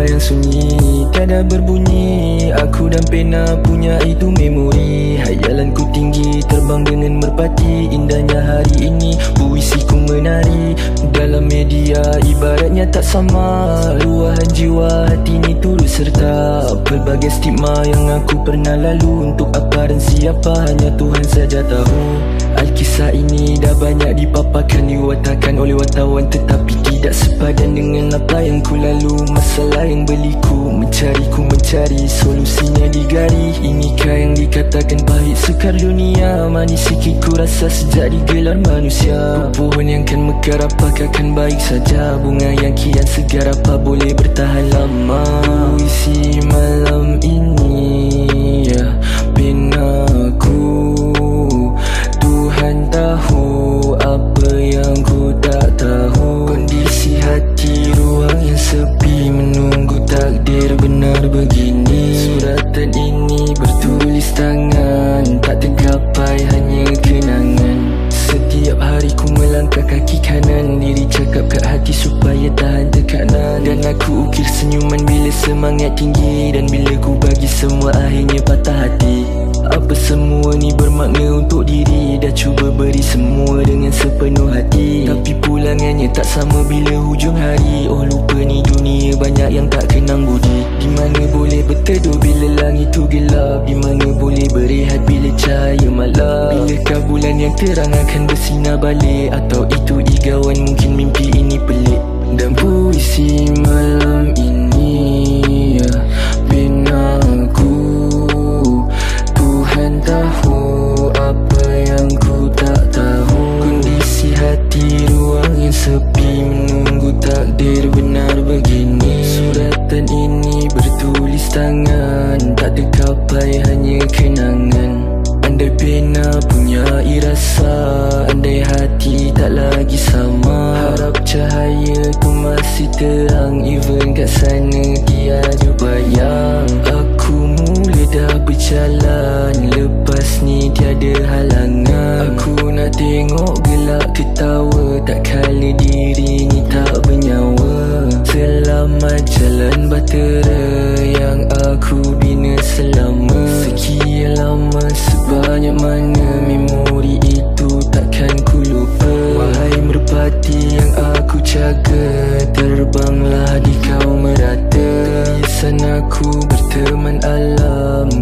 yang sunyi. Tiada berbunyi Aku dan pena punya itu memori. Hayalanku tinggi Terbang dengan merpati. Indahnya hari ini Puisiku menari. Dalam media Ibaratnya tak sama. Luahan jiwa hati ini turut serta. Pelbagai stigma yang aku pernah lalu Untuk apa dan siapa Hanya Tuhan saja tahu Alkisah ini dah banyak dipaparkan Diwatakan oleh wartawan. Tetapi tidak sepadan dengan apa yang ku lalu. Masalah yang berliku Mencari ku mencari Solusinya digari Inikah yang dikatakan pahit? Sekar dunia Manis sikit ku rasa sejak digelar manusia. Pohon yang kan mekar Apakah kan baik saja? Bunga yang kian segar Apa boleh bertahan lama? Puisi malam ini Suratan ini bertulis tangan. Tak tergapai hanya kenangan. Setiap hari ku melangkah kaki kanan. Diri cakap kat hati supaya tahan tekanan. Dan aku ukir senyuman bila semangat tinggi. Dan bila ku bagi semua akhirnya patah hati. Apa semua ni bermakna untuk diri? Dah cuba beri semua dengan sepenuh hati. Tapi pulangannya tak sama bila hujung hari. Oh lupa ni dunia banyak yang tak kenang budi. Di mana boleh berteduh tu gelap Di mana boleh berehat bila cahaya malam. Bilakah bulan yang terang akan bersinar balik. Atau itu igawan mungkin mimpi ini pelik terkapai hanya kenangan. Andai pena punya irasa Andai hati tak lagi sama. Harap cahaya tu masih terang Even kat sana tiada bayang. Aku mula dah berjalan Lepas ni tiada halangan. Aku nak tengok gelak ketawa Tak kala diri sebanyak mana Memori itu takkan ku lupa. Wahai merpati yang aku jaga Terbanglah di kau merata. Berteman alam Ku simpan puisi